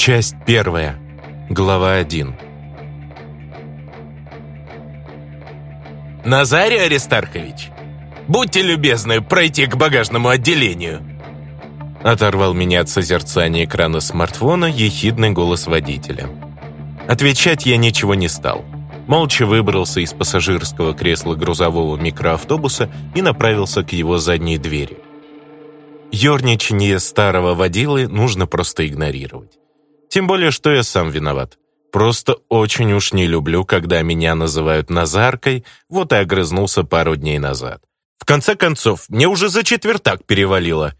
Часть первая. Глава 1. Назарий Аристархович, будьте любезны пройти к багажному отделению. Оторвал меня от созерцания экрана смартфона ехидный голос водителя. Отвечать я ничего не стал. Молча выбрался из пассажирского кресла грузового микроавтобуса и направился к его задней двери. Ёрничание старого водилы нужно просто игнорировать. Тем более, что я сам виноват. Просто очень уж не люблю, когда меня называют Назаркой, вот и огрызнулся пару дней назад. В конце концов, мне уже за четвертак перевалило.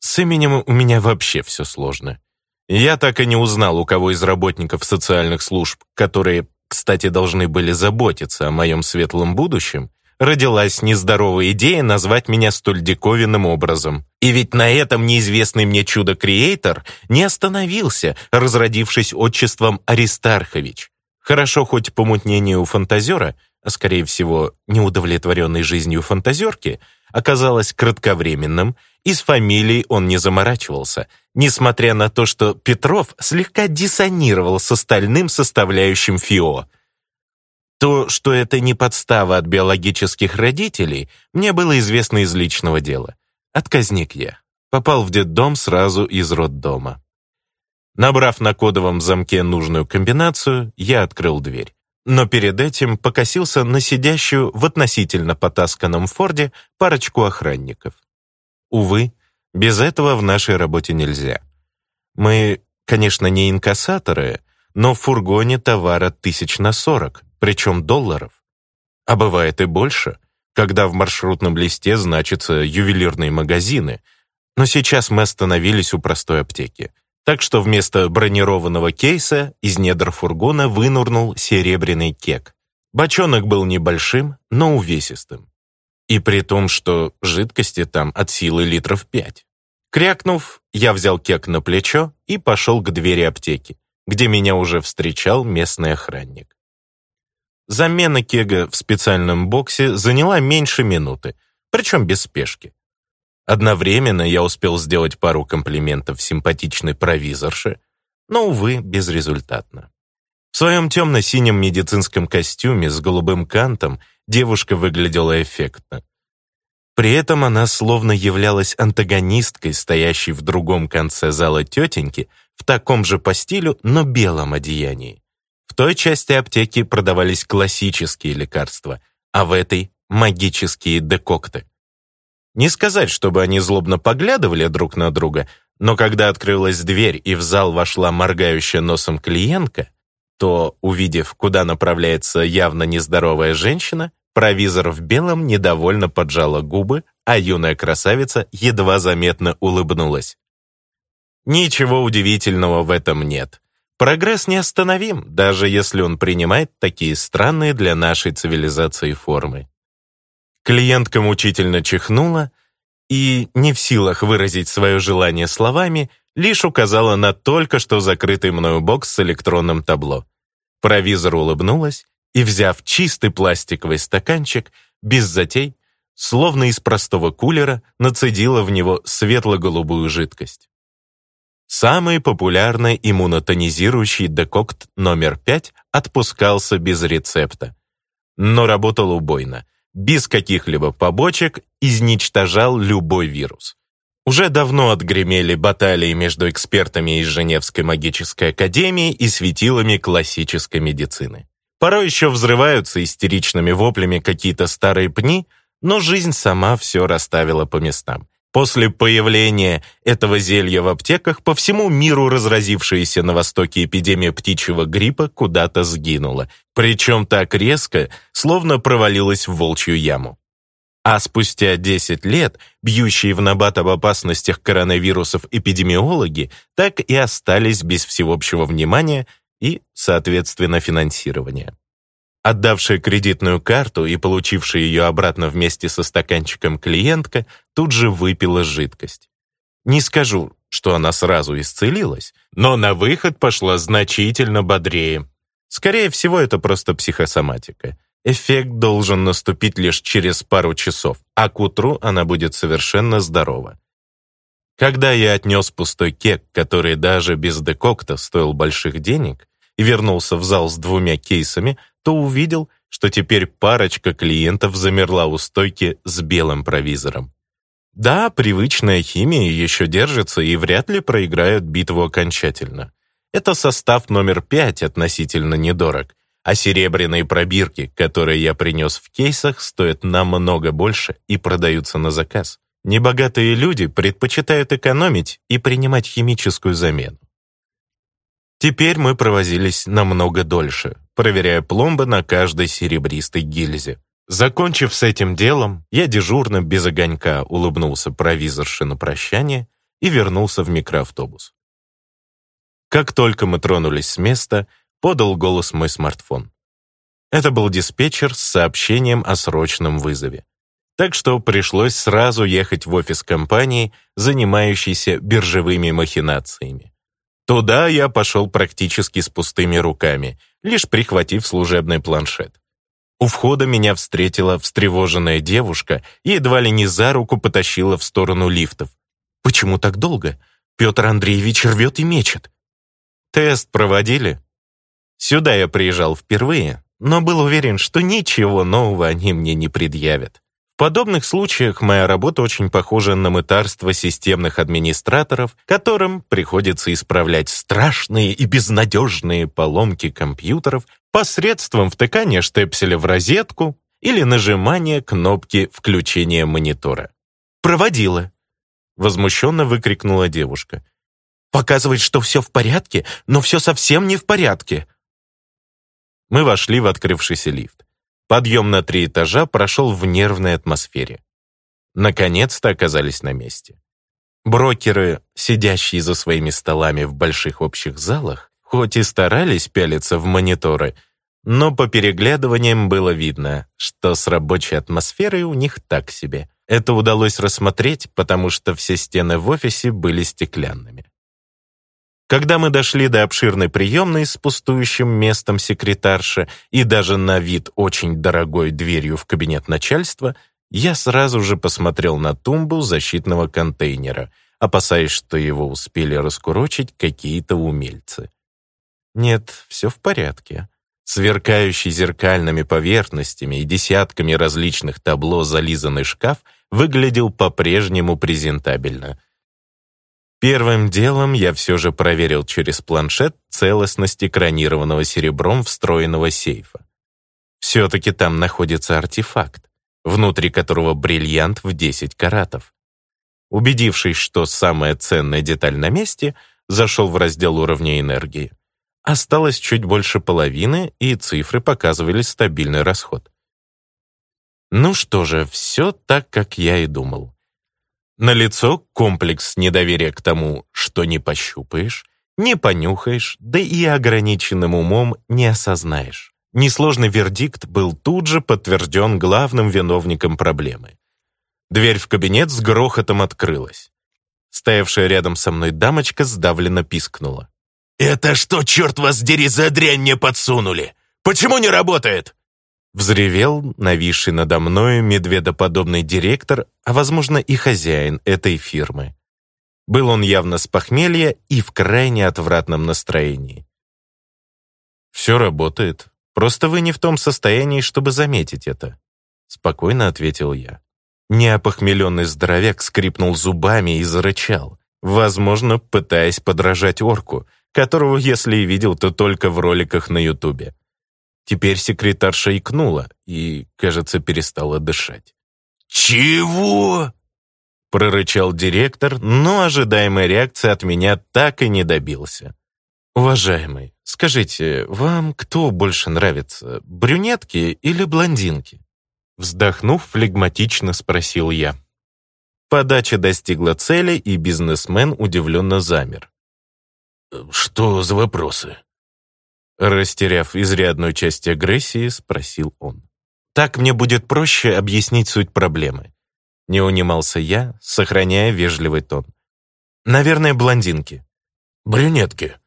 С именем у меня вообще все сложно. Я так и не узнал, у кого из работников социальных служб, которые, кстати, должны были заботиться о моем светлом будущем, родилась нездоровая идея назвать меня столь диковинным образом. И ведь на этом неизвестный мне чудо-креатор не остановился, разродившись отчеством Аристархович. Хорошо хоть помутнение у фантазера, а скорее всего неудовлетворенной жизнью фантазерки, оказалось кратковременным, и с фамилией он не заморачивался, несмотря на то, что Петров слегка диссонировал с остальным составляющим ФИО – то, что это не подстава от биологических родителей, мне было известно из личного дела. Отказник я. Попал в детдом сразу из роддома. Набрав на кодовом замке нужную комбинацию, я открыл дверь. Но перед этим покосился на сидящую в относительно потасканном форде парочку охранников. Увы, без этого в нашей работе нельзя. Мы, конечно, не инкассаторы, но в фургоне товара тысяч на сорок, причем долларов. А бывает и больше, когда в маршрутном листе значатся ювелирные магазины, но сейчас мы остановились у простой аптеки. Так что вместо бронированного кейса из недр фургона вынурнул серебряный кек. Бочонок был небольшим, но увесистым. И при том, что жидкости там от силы литров пять. Крякнув, я взял кек на плечо и пошел к двери аптеки, где меня уже встречал местный охранник. Замена кега в специальном боксе заняла меньше минуты, причем без спешки. Одновременно я успел сделать пару комплиментов симпатичной провизорше, но, увы, безрезультатно. В своем темно-синем медицинском костюме с голубым кантом девушка выглядела эффектно. При этом она словно являлась антагонисткой, стоящей в другом конце зала тетеньки в таком же по стилю, но белом одеянии. В той части аптеки продавались классические лекарства, а в этой – магические декокты. Не сказать, чтобы они злобно поглядывали друг на друга, но когда открылась дверь и в зал вошла моргающая носом клиентка, то, увидев, куда направляется явно нездоровая женщина, провизор в белом недовольно поджала губы, а юная красавица едва заметно улыбнулась. Ничего удивительного в этом нет. Прогресс неостановим, даже если он принимает такие странные для нашей цивилизации формы. Клиентка мучительно чихнула и, не в силах выразить свое желание словами, лишь указала на только что закрытый мною бокс с электронным табло. Провизор улыбнулась и, взяв чистый пластиковый стаканчик, без затей, словно из простого кулера, нацедила в него светло-голубую жидкость. Самый популярный иммунотонизирующий декокт номер 5 отпускался без рецепта. Но работал убойно, без каких-либо побочек, изничтожал любой вирус. Уже давно отгремели баталии между экспертами из Женевской магической академии и светилами классической медицины. Порой еще взрываются истеричными воплями какие-то старые пни, но жизнь сама все расставила по местам. После появления этого зелья в аптеках по всему миру разразившаяся на Востоке эпидемия птичьего гриппа куда-то сгинула, причем так резко, словно провалилась в волчью яму. А спустя 10 лет бьющие в набат об опасностях коронавирусов эпидемиологи так и остались без всеобщего внимания и, соответственно, финансирования. Отдавшая кредитную карту и получившая ее обратно вместе со стаканчиком клиентка тут же выпила жидкость. Не скажу, что она сразу исцелилась, но на выход пошла значительно бодрее. Скорее всего, это просто психосоматика. Эффект должен наступить лишь через пару часов, а к утру она будет совершенно здорова. Когда я отнес пустой кек, который даже без декокта стоил больших денег, и вернулся в зал с двумя кейсами, то увидел, что теперь парочка клиентов замерла у стойки с белым провизором. Да, привычная химия еще держится и вряд ли проиграют битву окончательно. Это состав номер пять относительно недорог, а серебряные пробирки, которые я принес в кейсах, стоят намного больше и продаются на заказ. Небогатые люди предпочитают экономить и принимать химическую замену. Теперь мы провозились намного дольше, проверяя пломбы на каждой серебристой гильзе. Закончив с этим делом, я дежурно, без огонька, улыбнулся провизорше на прощание и вернулся в микроавтобус. Как только мы тронулись с места, подал голос мой смартфон. Это был диспетчер с сообщением о срочном вызове. Так что пришлось сразу ехать в офис компании, занимающейся биржевыми махинациями. Туда я пошел практически с пустыми руками, лишь прихватив служебный планшет. У входа меня встретила встревоженная девушка и едва ли не за руку потащила в сторону лифтов. «Почему так долго? Петр Андреевич рвет и мечет». «Тест проводили?» Сюда я приезжал впервые, но был уверен, что ничего нового они мне не предъявят подобных случаях моя работа очень похожа на мытарство системных администраторов, которым приходится исправлять страшные и безнадежные поломки компьютеров посредством втыкания штепселя в розетку или нажимания кнопки включения монитора. «Проводила!» — возмущенно выкрикнула девушка. «Показывает, что все в порядке, но все совсем не в порядке!» Мы вошли в открывшийся лифт. Подъем на три этажа прошел в нервной атмосфере. Наконец-то оказались на месте. Брокеры, сидящие за своими столами в больших общих залах, хоть и старались пялиться в мониторы, но по переглядываниям было видно, что с рабочей атмосферой у них так себе. Это удалось рассмотреть, потому что все стены в офисе были стеклянными. Когда мы дошли до обширной приемной с пустующим местом секретарши и даже на вид очень дорогой дверью в кабинет начальства, я сразу же посмотрел на тумбу защитного контейнера, опасаясь, что его успели раскурочить какие-то умельцы. Нет, все в порядке. Сверкающий зеркальными поверхностями и десятками различных табло зализанный шкаф выглядел по-прежнему презентабельно — Первым делом я все же проверил через планшет целостность экранированного серебром встроенного сейфа. Все-таки там находится артефакт, внутри которого бриллиант в 10 каратов. Убедившись, что самая ценная деталь на месте, зашел в раздел уровня энергии. Осталось чуть больше половины, и цифры показывали стабильный расход. Ну что же, все так, как я и думал. Налицо комплекс недоверия к тому, что не пощупаешь, не понюхаешь, да и ограниченным умом не осознаешь. Несложный вердикт был тут же подтвержден главным виновником проблемы. Дверь в кабинет с грохотом открылась. Стоявшая рядом со мной дамочка сдавленно пискнула. «Это что, черт вас дери, за дрянь мне подсунули? Почему не работает?» Взревел нависший надо мною медведоподобный директор, а, возможно, и хозяин этой фирмы. Был он явно с похмелья и в крайне отвратном настроении. «Все работает. Просто вы не в том состоянии, чтобы заметить это», — спокойно ответил я. Неопохмеленный здоровяк скрипнул зубами и зарычал, возможно, пытаясь подражать орку, которого, если и видел, то только в роликах на ютубе. Теперь секретарша икнула и, кажется, перестала дышать. «Чего?» — прорычал директор, но ожидаемой реакции от меня так и не добился. «Уважаемый, скажите, вам кто больше нравится, брюнетки или блондинки?» Вздохнув, флегматично спросил я. Подача достигла цели, и бизнесмен удивленно замер. «Что за вопросы?» Растеряв изрядную часть агрессии, спросил он. «Так мне будет проще объяснить суть проблемы». Не унимался я, сохраняя вежливый тон. «Наверное, блондинки». «Брюнетки».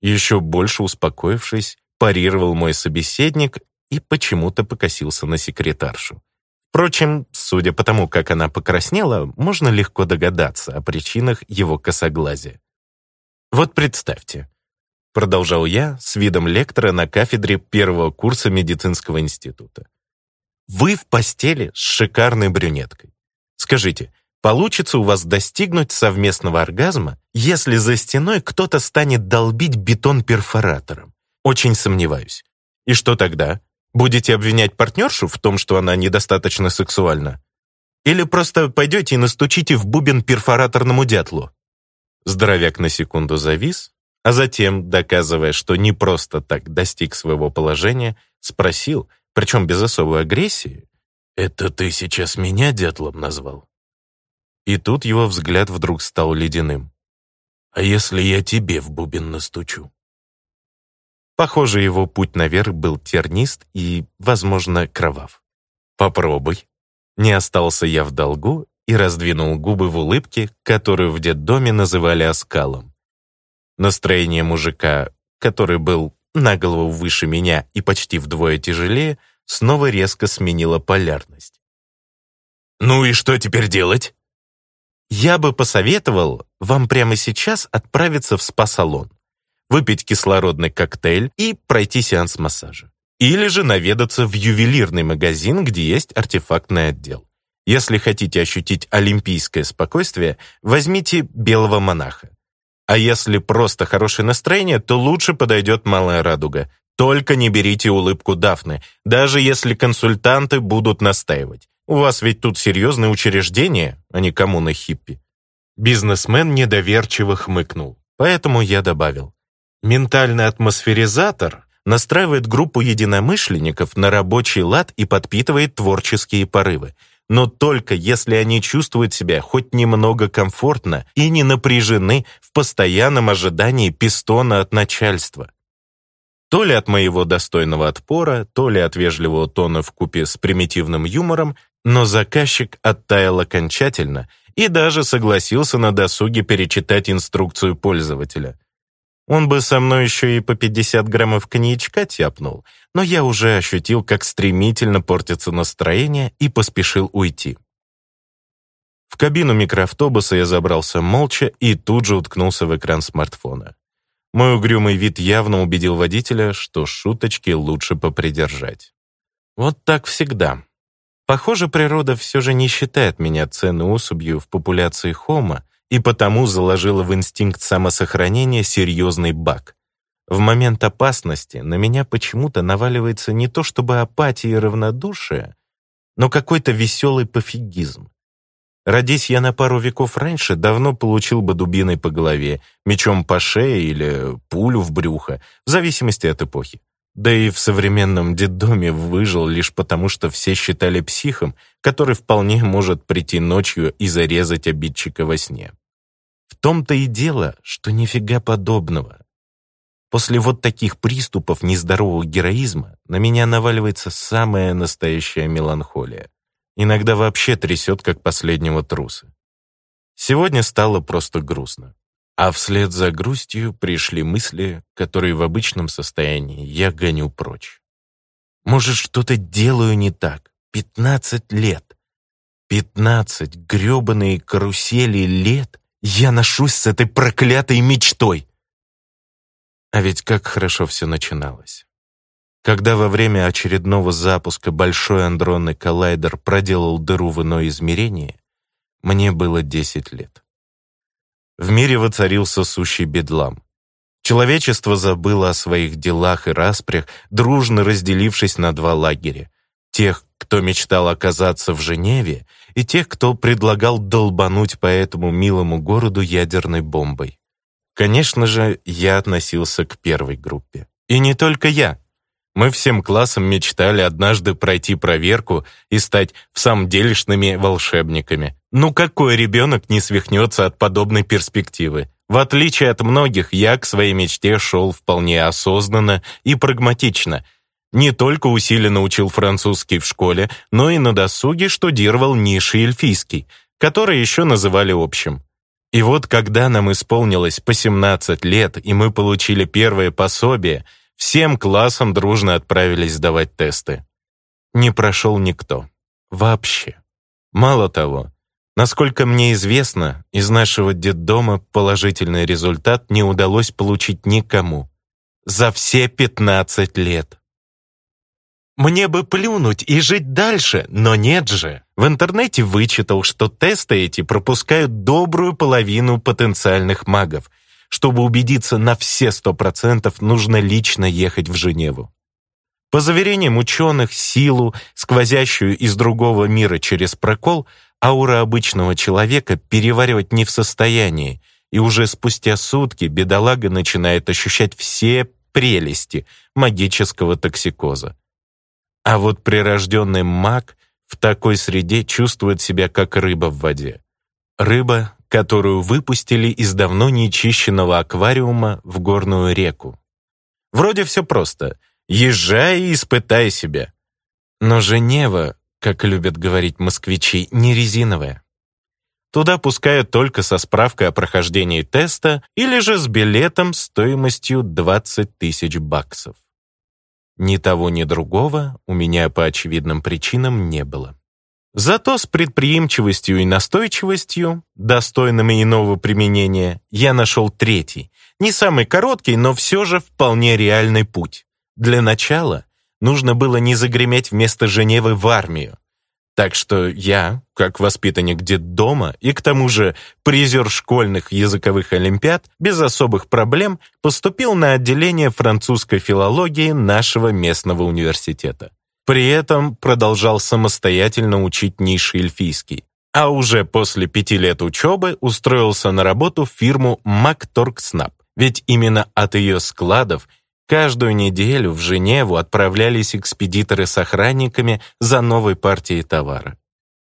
Еще больше успокоившись, парировал мой собеседник и почему-то покосился на секретаршу. Впрочем, судя по тому, как она покраснела, можно легко догадаться о причинах его косоглазия. Вот представьте, продолжал я с видом лектора на кафедре первого курса медицинского института. «Вы в постели с шикарной брюнеткой. Скажите, получится у вас достигнуть совместного оргазма, если за стеной кто-то станет долбить бетон перфоратором? Очень сомневаюсь. И что тогда? Будете обвинять партнершу в том, что она недостаточно сексуальна? Или просто пойдете и настучите в бубен перфораторному дятлу?» Здоровяк на секунду завис, а затем, доказывая, что не просто так достиг своего положения, спросил, причем без особой агрессии, «Это ты сейчас меня дятлом назвал?» И тут его взгляд вдруг стал ледяным. «А если я тебе в бубен настучу?» Похоже, его путь наверх был тернист и, возможно, кровав. «Попробуй». Не остался я в долгу и раздвинул губы в улыбке, которую в детдоме называли оскалом. Настроение мужика, который был на голову выше меня и почти вдвое тяжелее, снова резко сменило полярность. «Ну и что теперь делать?» «Я бы посоветовал вам прямо сейчас отправиться в спа-салон, выпить кислородный коктейль и пройти сеанс массажа. Или же наведаться в ювелирный магазин, где есть артефактный отдел. Если хотите ощутить олимпийское спокойствие, возьмите белого монаха. А если просто хорошее настроение, то лучше подойдет малая радуга. Только не берите улыбку Дафны, даже если консультанты будут настаивать. У вас ведь тут серьезное учреждение, а не коммуна хиппи. Бизнесмен недоверчиво хмыкнул, поэтому я добавил. Ментальный атмосферизатор настраивает группу единомышленников на рабочий лад и подпитывает творческие порывы но только если они чувствуют себя хоть немного комфортно и не напряжены в постоянном ожидании пистона от начальства. То ли от моего достойного отпора, то ли от вежливого тона в купе с примитивным юмором, но заказчик оттаял окончательно и даже согласился на досуге перечитать инструкцию пользователя. Он бы со мной еще и по 50 граммов коньячка тяпнул, но я уже ощутил, как стремительно портится настроение и поспешил уйти. В кабину микроавтобуса я забрался молча и тут же уткнулся в экран смартфона. Мой угрюмый вид явно убедил водителя, что шуточки лучше попридержать. Вот так всегда. Похоже, природа все же не считает меня ценной особью в популяции хома, и потому заложила в инстинкт самосохранения серьезный баг. В момент опасности на меня почему-то наваливается не то чтобы апатия и равнодушие, но какой-то веселый пофигизм. Родись я на пару веков раньше, давно получил бы дубиной по голове, мечом по шее или пулю в брюхо, в зависимости от эпохи. Да и в современном детдоме выжил лишь потому, что все считали психом, который вполне может прийти ночью и зарезать обидчика во сне. В том-то и дело, что нифига подобного. После вот таких приступов нездорового героизма на меня наваливается самая настоящая меланхолия. Иногда вообще трясет, как последнего труса. Сегодня стало просто грустно. А вслед за грустью пришли мысли, которые в обычном состоянии я гоню прочь. Может, что-то делаю не так. Пятнадцать лет. Пятнадцать грёбаные карусели лет я ношусь с этой проклятой мечтой. А ведь как хорошо все начиналось. Когда во время очередного запуска большой андронный коллайдер проделал дыру в иное измерение, мне было 10 лет в мире воцарился сущий бедлам. Человечество забыло о своих делах и распрях, дружно разделившись на два лагеря. Тех, кто мечтал оказаться в Женеве, и тех, кто предлагал долбануть по этому милому городу ядерной бомбой. Конечно же, я относился к первой группе. И не только я. Мы всем классом мечтали однажды пройти проверку и стать в самом делешными волшебниками. Ну какой ребенок не свихнется от подобной перспективы? В отличие от многих, я к своей мечте шел вполне осознанно и прагматично. Не только усиленно учил французский в школе, но и на досуге штудировал ниши эльфийский, который еще называли общим. И вот когда нам исполнилось по 17 лет, и мы получили первое пособие – Всем классом дружно отправились сдавать тесты. Не прошел никто. Вообще. Мало того, насколько мне известно, из нашего детдома положительный результат не удалось получить никому. За все 15 лет. Мне бы плюнуть и жить дальше, но нет же. В интернете вычитал, что тесты эти пропускают добрую половину потенциальных магов — чтобы убедиться на все 100%, нужно лично ехать в Женеву. По заверениям ученых, силу, сквозящую из другого мира через прокол, аура обычного человека переваривать не в состоянии, и уже спустя сутки бедолага начинает ощущать все прелести магического токсикоза. А вот прирожденный маг в такой среде чувствует себя как рыба в воде. Рыба, которую выпустили из давно нечищенного аквариума в горную реку. Вроде все просто. Езжай и испытай себя. Но Женева, как любят говорить москвичи, не резиновая. Туда пускают только со справкой о прохождении теста или же с билетом стоимостью 20 тысяч баксов. Ни того, ни другого у меня по очевидным причинам не было. Зато с предприимчивостью и настойчивостью, достойными иного применения, я нашел третий, не самый короткий, но все же вполне реальный путь. Для начала нужно было не загреметь вместо Женевы в армию. Так что я, как воспитанник детдома и к тому же призер школьных языковых олимпиад, без особых проблем поступил на отделение французской филологии нашего местного университета. При этом продолжал самостоятельно учить низший эльфийский. А уже после пяти лет учебы устроился на работу в фирму «Макторгснаб». Ведь именно от ее складов каждую неделю в Женеву отправлялись экспедиторы с охранниками за новой партией товара.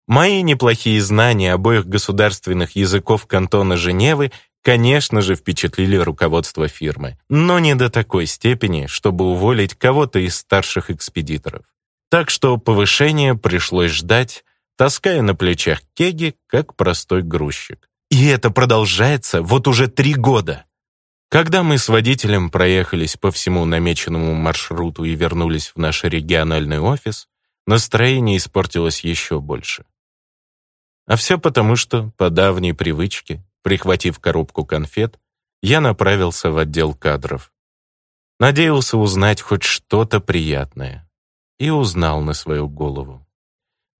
Мои неплохие знания обоих государственных языков кантона Женевы, конечно же, впечатлили руководство фирмы, но не до такой степени, чтобы уволить кого-то из старших экспедиторов. Так что повышение пришлось ждать, таская на плечах кеги, как простой грузчик. И это продолжается вот уже три года. Когда мы с водителем проехались по всему намеченному маршруту и вернулись в наш региональный офис, настроение испортилось еще больше. А все потому, что, по давней привычке, прихватив коробку конфет, я направился в отдел кадров. Надеялся узнать хоть что-то приятное и узнал на свою голову.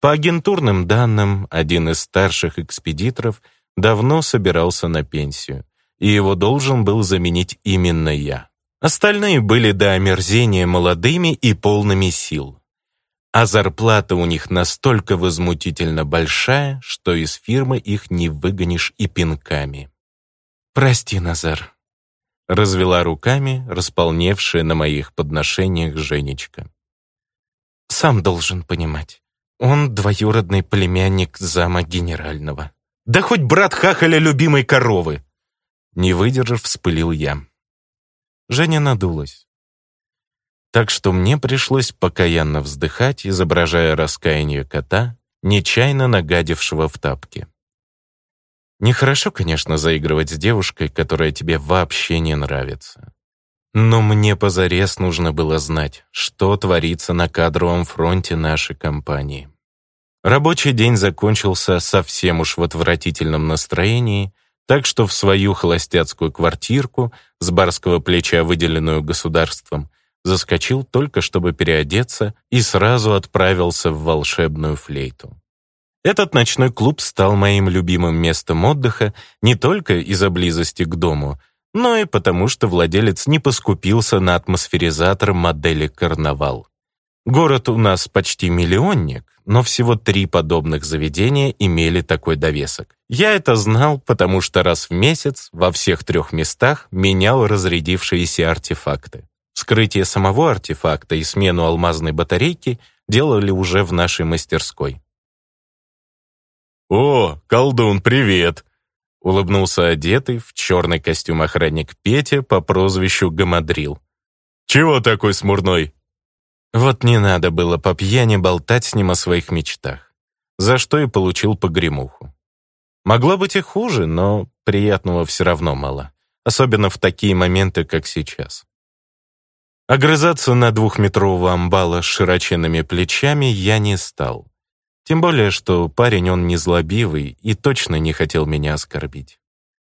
По агентурным данным, один из старших экспедиторов давно собирался на пенсию, и его должен был заменить именно я. Остальные были до омерзения молодыми и полными сил. А зарплата у них настолько возмутительно большая, что из фирмы их не выгонишь и пинками. «Прости, Назар», — развела руками располневшая на моих подношениях Женечка. Сам должен понимать. Он двоюродный племянник зама генерального. Да хоть брат хахаля любимой коровы! Не выдержав, вспылил я. Женя надулась. Так что мне пришлось покаянно вздыхать, изображая раскаяние кота, нечаянно нагадившего в тапке. Нехорошо, конечно, заигрывать с девушкой, которая тебе вообще не нравится. Но мне позарез нужно было знать, что творится на кадровом фронте нашей компании. Рабочий день закончился совсем уж в отвратительном настроении, так что в свою холостяцкую квартирку с барского плеча, выделенную государством, заскочил только, чтобы переодеться, и сразу отправился в волшебную флейту. Этот ночной клуб стал моим любимым местом отдыха не только из-за близости к дому — но и потому, что владелец не поскупился на атмосферизатор модели «Карнавал». Город у нас почти миллионник, но всего три подобных заведения имели такой довесок. Я это знал, потому что раз в месяц во всех трех местах менял разрядившиеся артефакты. Вскрытие самого артефакта и смену алмазной батарейки делали уже в нашей мастерской. «О, колдун, привет!» Улыбнулся одетый в черный костюм охранник Петя по прозвищу Гамадрил. «Чего такой смурной?» Вот не надо было по пьяни болтать с ним о своих мечтах, за что и получил погремуху. Могло быть и хуже, но приятного все равно мало, особенно в такие моменты, как сейчас. Огрызаться на двухметрового амбала с широченными плечами я не стал. Тем более, что парень он не злобивый и точно не хотел меня оскорбить.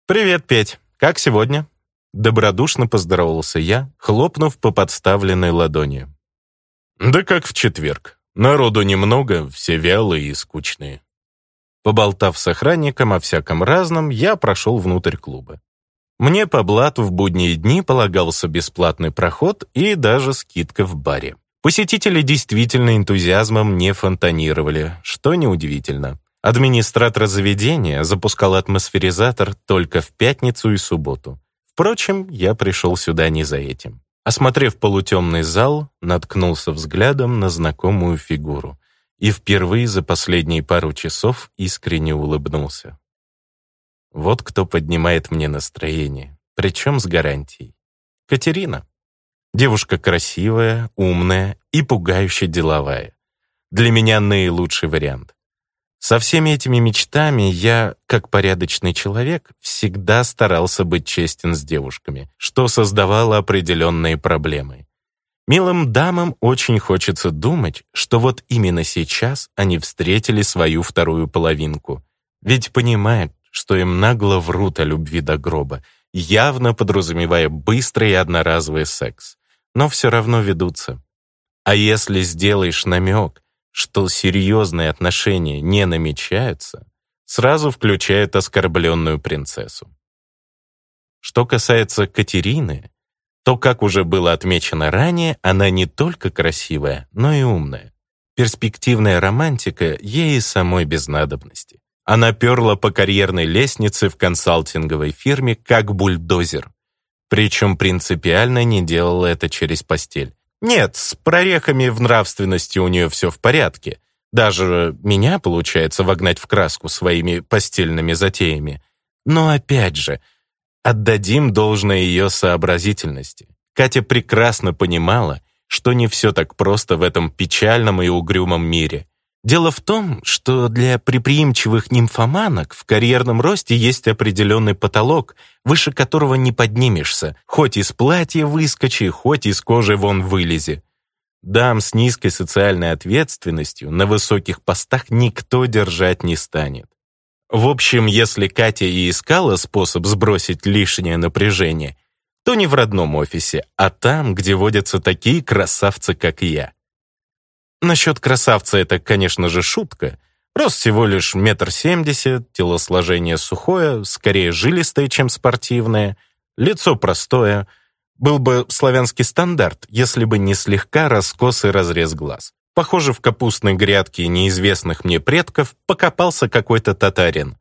«Привет, Петь! Как сегодня?» Добродушно поздоровался я, хлопнув по подставленной ладони. «Да как в четверг. Народу немного, все вялые и скучные». Поболтав с охранником о всяком разном, я прошел внутрь клуба. Мне по блату в будние дни полагался бесплатный проход и даже скидка в баре. Посетители действительно энтузиазмом не фонтанировали, что неудивительно. Администратор заведения запускал атмосферизатор только в пятницу и субботу. Впрочем, я пришел сюда не за этим. Осмотрев полутемный зал, наткнулся взглядом на знакомую фигуру и впервые за последние пару часов искренне улыбнулся. Вот кто поднимает мне настроение, причем с гарантией. Катерина. Девушка красивая, умная и пугающе деловая. Для меня наилучший вариант. Со всеми этими мечтами я, как порядочный человек, всегда старался быть честен с девушками, что создавало определенные проблемы. Милым дамам очень хочется думать, что вот именно сейчас они встретили свою вторую половинку. Ведь понимают, что им нагло врут о любви до гроба, явно подразумевая быстрый и одноразовый секс но все равно ведутся. А если сделаешь намек, что серьезные отношения не намечаются, сразу включают оскорбленную принцессу. Что касается Катерины, то, как уже было отмечено ранее, она не только красивая, но и умная. Перспективная романтика ей и самой без надобности. Она перла по карьерной лестнице в консалтинговой фирме как бульдозер, причем принципиально не делала это через постель. Нет, с прорехами в нравственности у нее все в порядке. Даже меня получается вогнать в краску своими постельными затеями. Но опять же, отдадим должное ее сообразительности. Катя прекрасно понимала, что не все так просто в этом печальном и угрюмом мире. Дело в том, что для приприимчивых нимфоманок в карьерном росте есть определенный потолок, выше которого не поднимешься, хоть из платья выскочи, хоть из кожи вон вылези. Дам с низкой социальной ответственностью на высоких постах никто держать не станет. В общем, если Катя и искала способ сбросить лишнее напряжение, то не в родном офисе, а там, где водятся такие красавцы, как я. Насчет красавца это, конечно же, шутка. Рост всего лишь метр семьдесят, телосложение сухое, скорее жилистое, чем спортивное, лицо простое. Был бы славянский стандарт, если бы не слегка раскос и разрез глаз. Похоже, в капустной грядке неизвестных мне предков покопался какой-то татарин.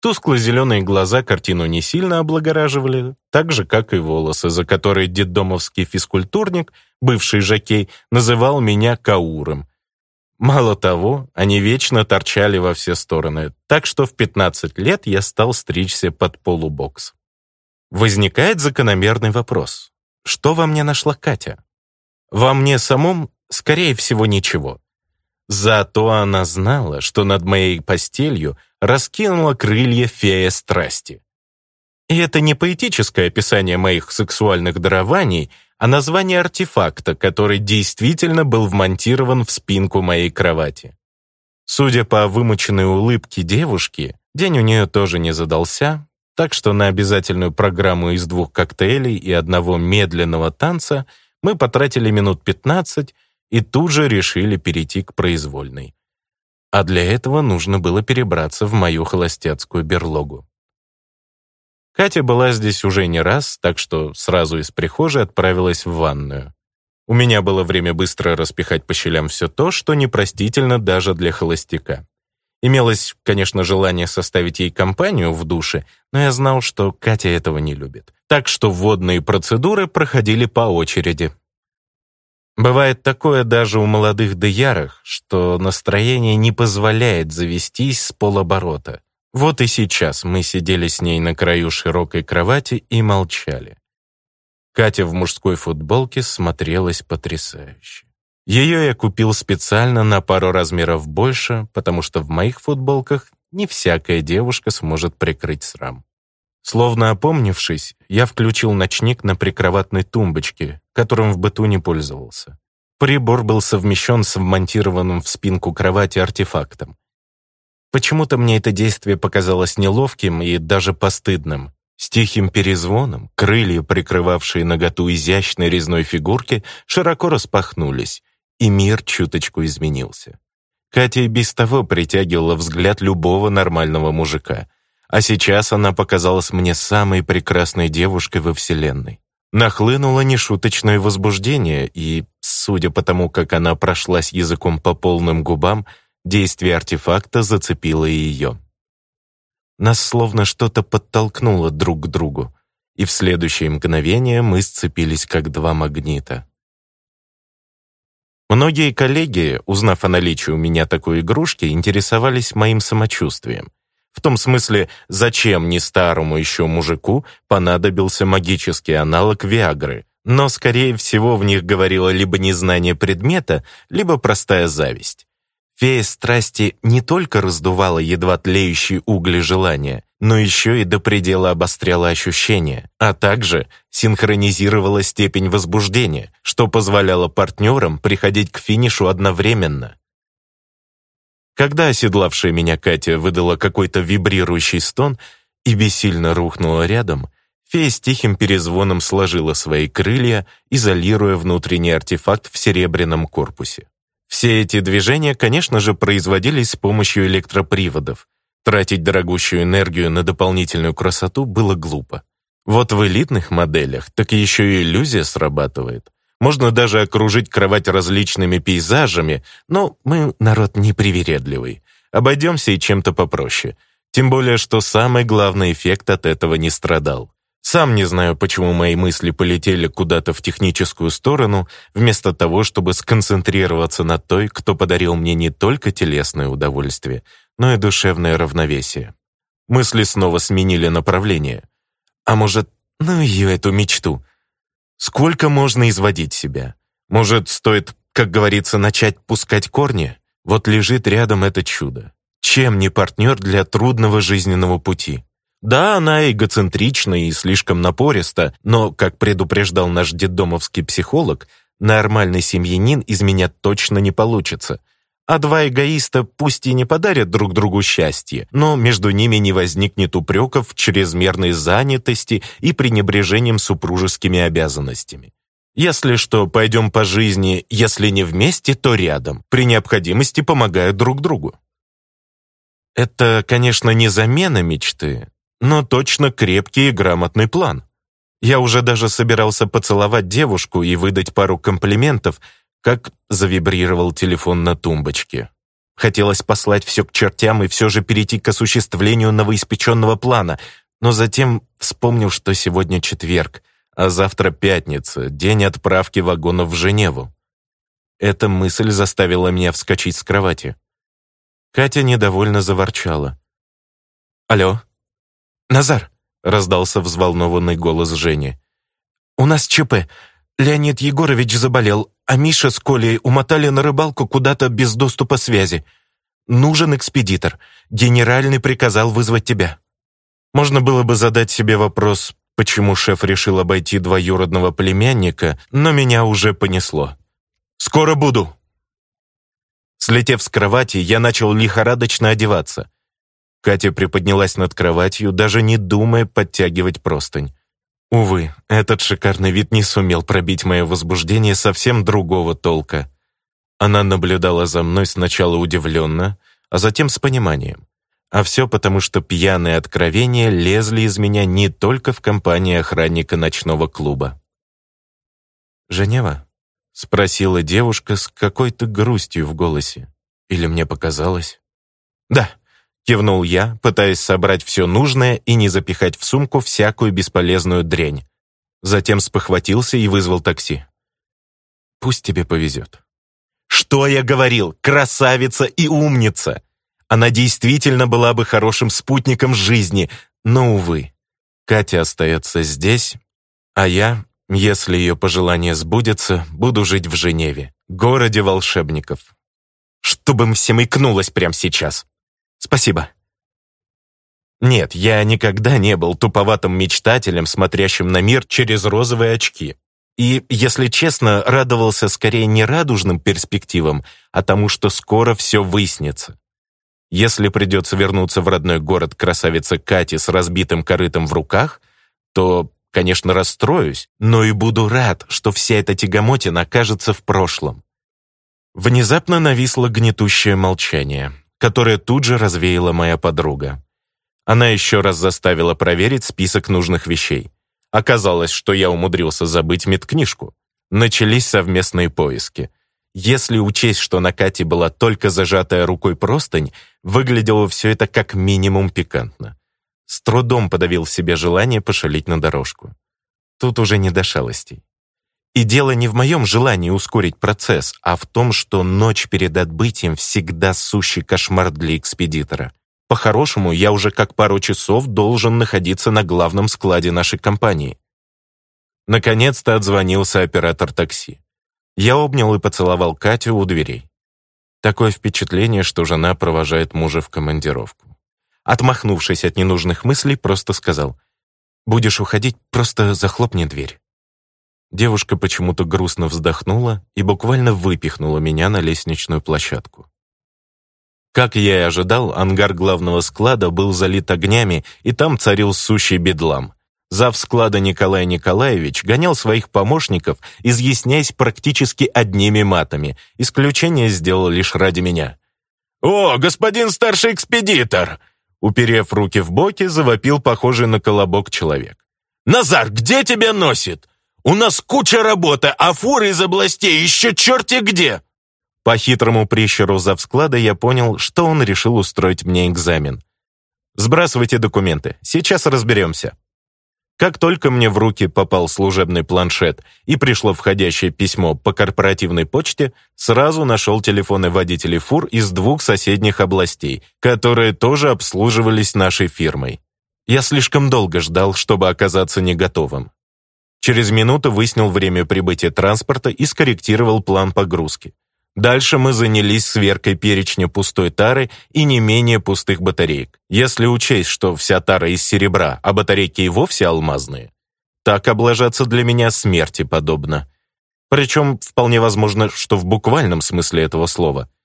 Тускло-зеленые глаза картину не сильно облагораживали, так же, как и волосы, за которые детдомовский физкультурник, бывший жокей, называл меня Кауром. Мало того, они вечно торчали во все стороны, так что в 15 лет я стал стричься под полубокс. Возникает закономерный вопрос. Что во мне нашла Катя? Во мне самом, скорее всего, ничего. Зато она знала, что над моей постелью — раскинула крылья фея страсти. И это не поэтическое описание моих сексуальных дарований, а название артефакта, который действительно был вмонтирован в спинку моей кровати. Судя по вымученной улыбке девушки, день у нее тоже не задался, так что на обязательную программу из двух коктейлей и одного медленного танца мы потратили минут 15 и тут же решили перейти к произвольной а для этого нужно было перебраться в мою холостяцкую берлогу. Катя была здесь уже не раз, так что сразу из прихожей отправилась в ванную. У меня было время быстро распихать по щелям все то, что непростительно даже для холостяка. Имелось, конечно, желание составить ей компанию в душе, но я знал, что Катя этого не любит. Так что водные процедуры проходили по очереди, Бывает такое даже у молодых деярах, что настроение не позволяет завестись с полоборота. Вот и сейчас мы сидели с ней на краю широкой кровати и молчали. Катя в мужской футболке смотрелась потрясающе. Ее я купил специально на пару размеров больше, потому что в моих футболках не всякая девушка сможет прикрыть срам. Словно опомнившись, я включил ночник на прикроватной тумбочке, которым в быту не пользовался. Прибор был совмещен с вмонтированным в спинку кровати артефактом. Почему-то мне это действие показалось неловким и даже постыдным. С тихим перезвоном крылья, прикрывавшие наготу изящной резной фигурки, широко распахнулись, и мир чуточку изменился. Катя и без того притягивала взгляд любого нормального мужика — а сейчас она показалась мне самой прекрасной девушкой во Вселенной. Нахлынуло нешуточное возбуждение, и, судя по тому, как она прошлась языком по полным губам, действие артефакта зацепило и ее. Нас словно что-то подтолкнуло друг к другу, и в следующее мгновение мы сцепились как два магнита. Многие коллеги, узнав о наличии у меня такой игрушки, интересовались моим самочувствием. В том смысле, зачем не старому еще мужику понадобился магический аналог Виагры, но, скорее всего, в них говорило либо незнание предмета, либо простая зависть. Фея страсти не только раздувала едва тлеющие угли желания, но еще и до предела обостряла ощущения, а также синхронизировала степень возбуждения, что позволяло партнерам приходить к финишу одновременно. Когда оседлавшая меня Катя выдала какой-то вибрирующий стон и бессильно рухнула рядом, фея с тихим перезвоном сложила свои крылья, изолируя внутренний артефакт в серебряном корпусе. Все эти движения, конечно же, производились с помощью электроприводов. Тратить дорогущую энергию на дополнительную красоту было глупо. Вот в элитных моделях так еще и иллюзия срабатывает. Можно даже окружить кровать различными пейзажами, но мы народ непривередливый. Обойдемся и чем-то попроще. Тем более, что самый главный эффект от этого не страдал. Сам не знаю, почему мои мысли полетели куда-то в техническую сторону, вместо того, чтобы сконцентрироваться на той, кто подарил мне не только телесное удовольствие, но и душевное равновесие. Мысли снова сменили направление. А может, ну ее эту мечту. Сколько можно изводить себя? Может, стоит, как говорится, начать пускать корни? Вот лежит рядом это чудо. Чем не партнер для трудного жизненного пути? Да, она эгоцентрична и слишком напориста, но, как предупреждал наш детдомовский психолог, нормальный семьянин из меня точно не получится а два эгоиста пусть и не подарят друг другу счастье, но между ними не возникнет упреков в чрезмерной занятости и пренебрежением супружескими обязанностями. Если что, пойдем по жизни, если не вместе, то рядом, при необходимости помогают друг другу. Это, конечно, не замена мечты, но точно крепкий и грамотный план. Я уже даже собирался поцеловать девушку и выдать пару комплиментов – как завибрировал телефон на тумбочке. Хотелось послать все к чертям и все же перейти к осуществлению новоиспеченного плана, но затем вспомнил, что сегодня четверг, а завтра пятница, день отправки вагонов в Женеву. Эта мысль заставила меня вскочить с кровати. Катя недовольно заворчала. «Алло? Назар!» — раздался взволнованный голос Жени. «У нас ЧП. Леонид Егорович заболел, а Миша с Колей умотали на рыбалку куда-то без доступа связи. Нужен экспедитор. Генеральный приказал вызвать тебя». Можно было бы задать себе вопрос, почему шеф решил обойти двоюродного племянника, но меня уже понесло. «Скоро буду!» Слетев с кровати, я начал лихорадочно одеваться. Катя приподнялась над кроватью, даже не думая подтягивать простынь. Увы, этот шикарный вид не сумел пробить мое возбуждение совсем другого толка. Она наблюдала за мной сначала удивленно, а затем с пониманием. А все потому, что пьяные откровения лезли из меня не только в компании охранника ночного клуба. «Женева?» — спросила девушка с какой-то грустью в голосе. «Или мне показалось?» «Да», Кивнул я, пытаясь собрать все нужное и не запихать в сумку всякую бесполезную дрянь. Затем спохватился и вызвал такси. «Пусть тебе повезет». «Что я говорил? Красавица и умница!» Она действительно была бы хорошим спутником жизни, но, увы, Катя остается здесь, а я, если ее пожелание сбудется, буду жить в Женеве, городе волшебников. Чтобы им всем икнулось прямо сейчас. Спасибо. Нет, я никогда не был туповатым мечтателем, смотрящим на мир через розовые очки. И, если честно, радовался скорее не радужным перспективам, а тому, что скоро все выяснится. Если придется вернуться в родной город красавицы Кати с разбитым корытом в руках, то, конечно, расстроюсь, но и буду рад, что вся эта тягомотина окажется в прошлом. Внезапно нависло гнетущее молчание которое тут же развеяла моя подруга. Она еще раз заставила проверить список нужных вещей. Оказалось, что я умудрился забыть медкнижку. Начались совместные поиски. Если учесть, что на Кате была только зажатая рукой простынь, выглядело все это как минимум пикантно. С трудом подавил в себе желание пошалить на дорожку. Тут уже не до шалостей. И дело не в моем желании ускорить процесс, а в том, что ночь перед отбытием всегда сущий кошмар для экспедитора. По-хорошему, я уже как пару часов должен находиться на главном складе нашей компании. Наконец-то отзвонился оператор такси. Я обнял и поцеловал Катю у дверей. Такое впечатление, что жена провожает мужа в командировку. Отмахнувшись от ненужных мыслей, просто сказал, «Будешь уходить, просто захлопни дверь». Девушка почему-то грустно вздохнула и буквально выпихнула меня на лестничную площадку. Как я и ожидал, ангар главного склада был залит огнями, и там царил сущий бедлам. Зав склада Николай Николаевич гонял своих помощников, изъясняясь практически одними матами. Исключение сделал лишь ради меня. «О, господин старший экспедитор!» Уперев руки в боки, завопил похожий на колобок человек. «Назар, где тебя носит? У нас куча работы, а фуры из областей еще черти где!» По хитрому прищеру завсклада я понял, что он решил устроить мне экзамен. «Сбрасывайте документы, сейчас разберемся». Как только мне в руки попал служебный планшет и пришло входящее письмо по корпоративной почте, сразу нашел телефоны водителей фур из двух соседних областей, которые тоже обслуживались нашей фирмой. Я слишком долго ждал, чтобы оказаться не готовым. Через минуту выяснил время прибытия транспорта и скорректировал план погрузки. Дальше мы занялись сверкой перечня пустой тары и не менее пустых батареек. Если учесть, что вся тара из серебра, а батарейки и вовсе алмазные, так облажаться для меня смерти подобно. Причем вполне возможно, что в буквальном смысле этого слова –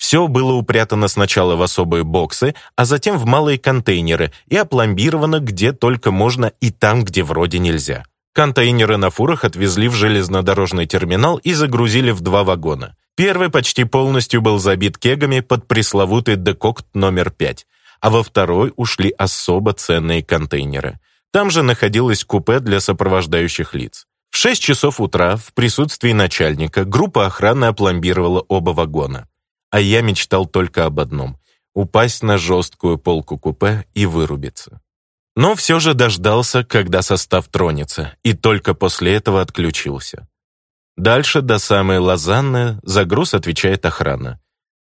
все было упрятано сначала в особые боксы, а затем в малые контейнеры и опломбировано где только можно и там, где вроде нельзя. Контейнеры на фурах отвезли в железнодорожный терминал и загрузили в два вагона. Первый почти полностью был забит кегами под пресловутый декокт номер 5, а во второй ушли особо ценные контейнеры. Там же находилось купе для сопровождающих лиц. В 6 часов утра в присутствии начальника группа охраны опломбировала оба вагона а я мечтал только об одном — упасть на жесткую полку купе и вырубиться. Но все же дождался, когда состав тронется, и только после этого отключился. Дальше до самой Лозанны за груз отвечает охрана.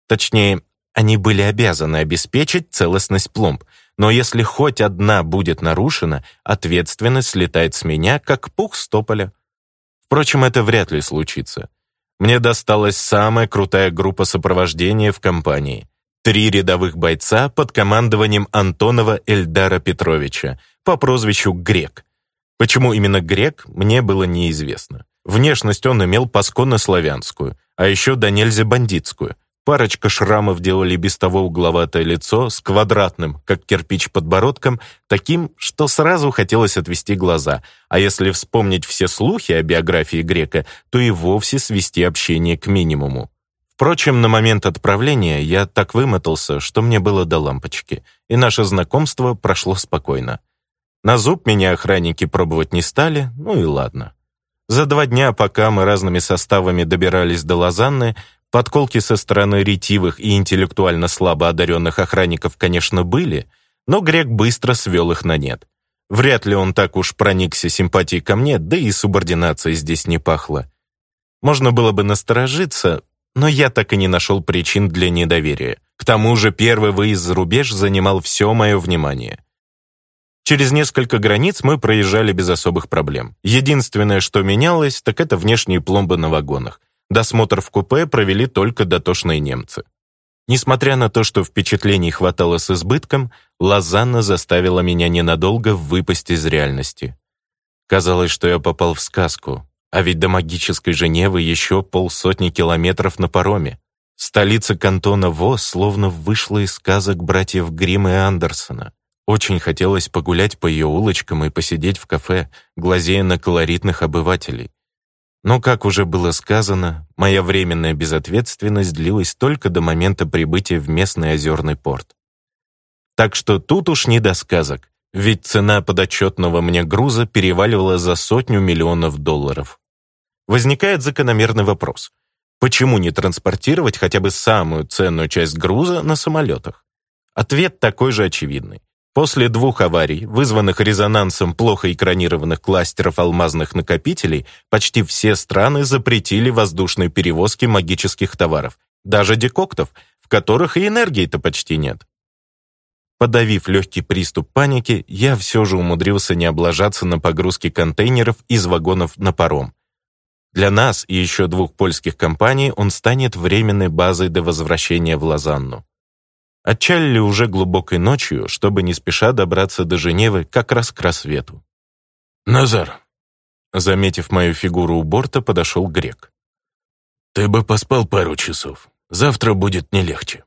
Точнее, они были обязаны обеспечить целостность пломб, но если хоть одна будет нарушена, ответственность слетает с меня, как пух с тополя. Впрочем, это вряд ли случится мне досталась самая крутая группа сопровождения в компании. Три рядовых бойца под командованием Антонова Эльдара Петровича по прозвищу «Грек». Почему именно «Грек» мне было неизвестно. Внешность он имел пасконно-славянскую, а еще до нельзя бандитскую. Парочка шрамов делали без того угловатое лицо с квадратным, как кирпич подбородком, таким, что сразу хотелось отвести глаза. А если вспомнить все слухи о биографии Грека, то и вовсе свести общение к минимуму. Впрочем, на момент отправления я так вымотался, что мне было до лампочки, и наше знакомство прошло спокойно. На зуб меня охранники пробовать не стали, ну и ладно. За два дня, пока мы разными составами добирались до Лозанны, Подколки со стороны ретивых и интеллектуально слабо одаренных охранников, конечно, были, но Грек быстро свел их на нет. Вряд ли он так уж проникся симпатией ко мне, да и субординация здесь не пахла. Можно было бы насторожиться, но я так и не нашел причин для недоверия. К тому же первый выезд за рубеж занимал все мое внимание. Через несколько границ мы проезжали без особых проблем. Единственное, что менялось, так это внешние пломбы на вагонах досмотр в купе провели только дотошные немцы. Несмотря на то, что впечатлений хватало с избытком, Лозанна заставила меня ненадолго выпасть из реальности. Казалось, что я попал в сказку, а ведь до магической Женевы еще полсотни километров на пароме. Столица кантона Во словно вышла из сказок братьев Гримма и Андерсона. Очень хотелось погулять по ее улочкам и посидеть в кафе, глазея на колоритных обывателей. Но, как уже было сказано, моя временная безответственность длилась только до момента прибытия в местный озерный порт. Так что тут уж не до сказок, ведь цена подотчетного мне груза переваливала за сотню миллионов долларов. Возникает закономерный вопрос. Почему не транспортировать хотя бы самую ценную часть груза на самолетах? Ответ такой же очевидный. После двух аварий, вызванных резонансом плохо экранированных кластеров алмазных накопителей, почти все страны запретили воздушные перевозки магических товаров, даже декоктов, в которых и энергии-то почти нет. Подавив легкий приступ паники, я все же умудрился не облажаться на погрузке контейнеров из вагонов на паром. Для нас и еще двух польских компаний он станет временной базой до возвращения в Лозанну. А Отчалили уже глубокой ночью, чтобы не спеша добраться до Женевы как раз к рассвету. «Назар!» Заметив мою фигуру у борта, подошел грек. «Ты бы поспал пару часов. Завтра будет не легче».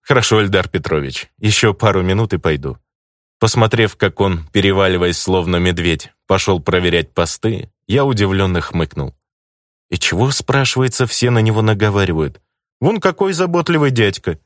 «Хорошо, Эльдар Петрович. Еще пару минут и пойду». Посмотрев, как он, переваливаясь словно медведь, пошел проверять посты, я удивленно хмыкнул. «И чего, спрашивается, все на него наговаривают? Вон какой заботливый дядька!»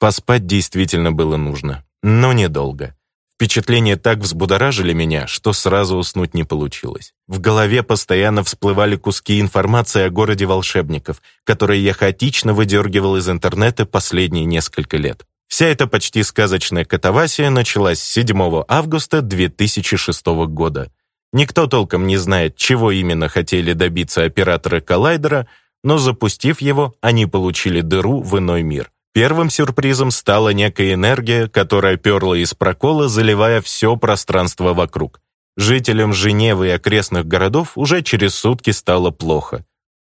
Поспать действительно было нужно, но недолго. Впечатления так взбудоражили меня, что сразу уснуть не получилось. В голове постоянно всплывали куски информации о городе волшебников, которые я хаотично выдергивал из интернета последние несколько лет. Вся эта почти сказочная катавасия началась 7 августа 2006 года. Никто толком не знает, чего именно хотели добиться операторы коллайдера, но запустив его, они получили дыру в иной мир. Первым сюрпризом стала некая энергия, которая перла из прокола, заливая все пространство вокруг. Жителям Женевы и окрестных городов уже через сутки стало плохо.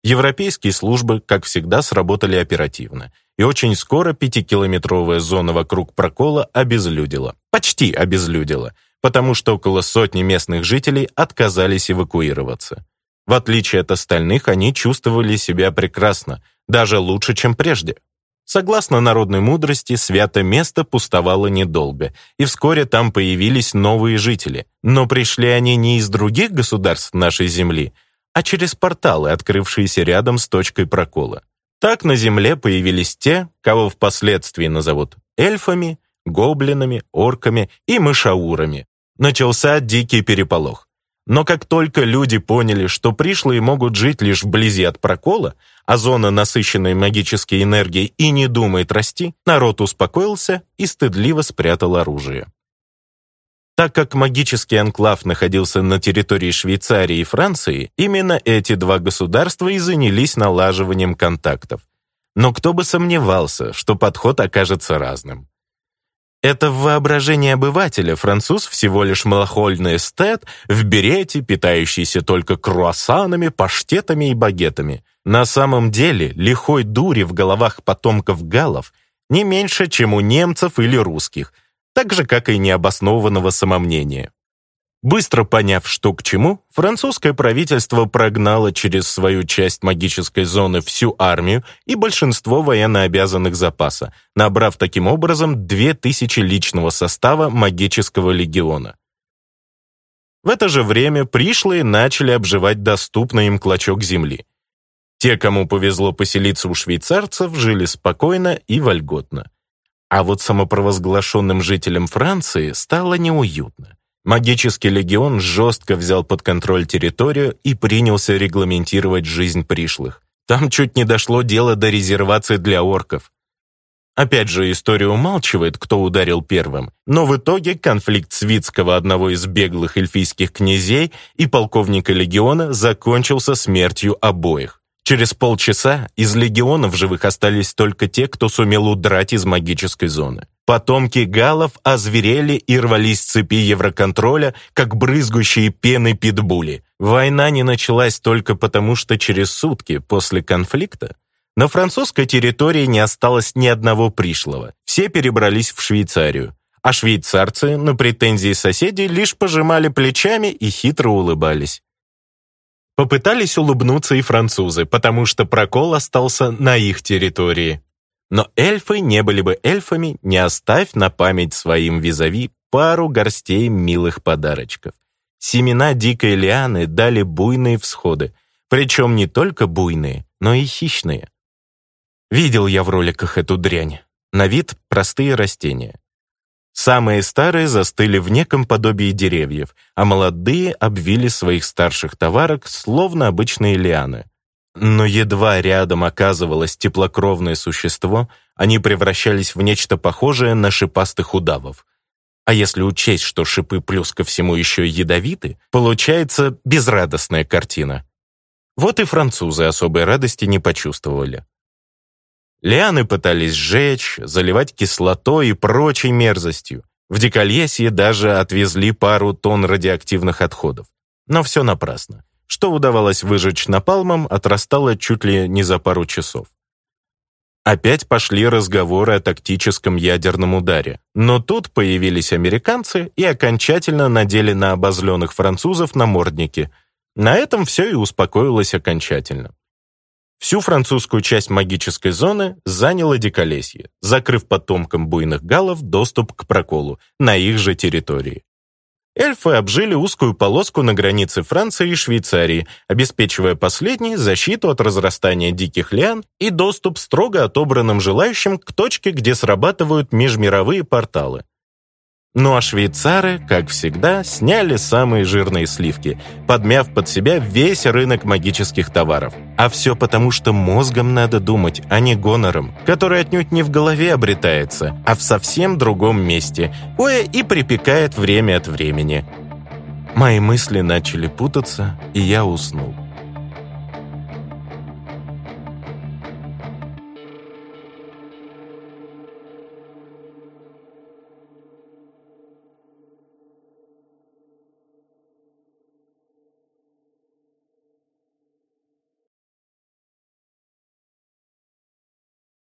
Европейские службы, как всегда, сработали оперативно. И очень скоро пятикилометровая зона вокруг прокола обезлюдила. Почти обезлюдила, потому что около сотни местных жителей отказались эвакуироваться. В отличие от остальных, они чувствовали себя прекрасно, даже лучше, чем прежде. Согласно народной мудрости, свято место пустовало недолго, и вскоре там появились новые жители. Но пришли они не из других государств нашей Земли, а через порталы, открывшиеся рядом с точкой прокола. Так на Земле появились те, кого впоследствии назовут эльфами, гоблинами, орками и мышаурами. Начался дикий переполох. Но как только люди поняли, что пришлые могут жить лишь вблизи от прокола, а зона, насыщенной магической энергией, и не думает расти, народ успокоился и стыдливо спрятал оружие. Так как магический анклав находился на территории Швейцарии и Франции, именно эти два государства и занялись налаживанием контактов. Но кто бы сомневался, что подход окажется разным. Это в воображении обывателя француз всего лишь малохольный эстет в берете, питающийся только круассанами, паштетами и багетами. На самом деле лихой дури в головах потомков галов не меньше, чем у немцев или русских, так же, как и необоснованного самомнения. Быстро поняв, что к чему, французское правительство прогнало через свою часть магической зоны всю армию и большинство военнообязанных запаса, набрав таким образом 2000 личного состава магического легиона. В это же время пришлые начали обживать доступный им клочок земли. Те, кому повезло поселиться у швейцарцев, жили спокойно и вольготно. А вот самопровозглашенным жителям Франции стало неуютно. Магический легион жестко взял под контроль территорию и принялся регламентировать жизнь пришлых. Там чуть не дошло дело до резервации для орков. Опять же, история умалчивает, кто ударил первым, но в итоге конфликт Свицкого, одного из беглых эльфийских князей, и полковника легиона закончился смертью обоих. Через полчаса из легионов живых остались только те, кто сумел удрать из магической зоны. Потомки галов озверели и рвались цепи евроконтроля, как брызгущие пены питбули. Война не началась только потому, что через сутки после конфликта на французской территории не осталось ни одного пришлого. Все перебрались в Швейцарию. А швейцарцы на претензии соседей лишь пожимали плечами и хитро улыбались. Попытались улыбнуться и французы, потому что прокол остался на их территории. Но эльфы не были бы эльфами, не оставь на память своим визави пару горстей милых подарочков. Семена дикой лианы дали буйные всходы, причем не только буйные, но и хищные. Видел я в роликах эту дрянь. На вид простые растения. Самые старые застыли в неком подобии деревьев, а молодые обвили своих старших товарок, словно обычные лианы. Но едва рядом оказывалось теплокровное существо, они превращались в нечто похожее на шипастых удавов. А если учесть, что шипы плюс ко всему еще ядовиты, получается безрадостная картина. Вот и французы особой радости не почувствовали. Лианы пытались сжечь, заливать кислотой и прочей мерзостью. В Диколесье даже отвезли пару тонн радиоактивных отходов. Но все напрасно. Что удавалось выжечь напалмом, отрастало чуть ли не за пару часов. Опять пошли разговоры о тактическом ядерном ударе. Но тут появились американцы и окончательно надели на обозленных французов намордники. На этом все и успокоилось окончательно. Всю французскую часть магической зоны заняло Диколесье, закрыв потомкам буйных галов доступ к проколу на их же территории. Эльфы обжили узкую полоску на границе Франции и Швейцарии, обеспечивая последней защиту от разрастания диких лиан и доступ строго отобранным желающим к точке, где срабатывают межмировые порталы. Ну а швейцары, как всегда, сняли самые жирные сливки, подмяв под себя весь рынок магических товаров. А все потому, что мозгом надо думать, а не гонором, который отнюдь не в голове обретается, а в совсем другом месте, кое и припекает время от времени. Мои мысли начали путаться, и я уснул.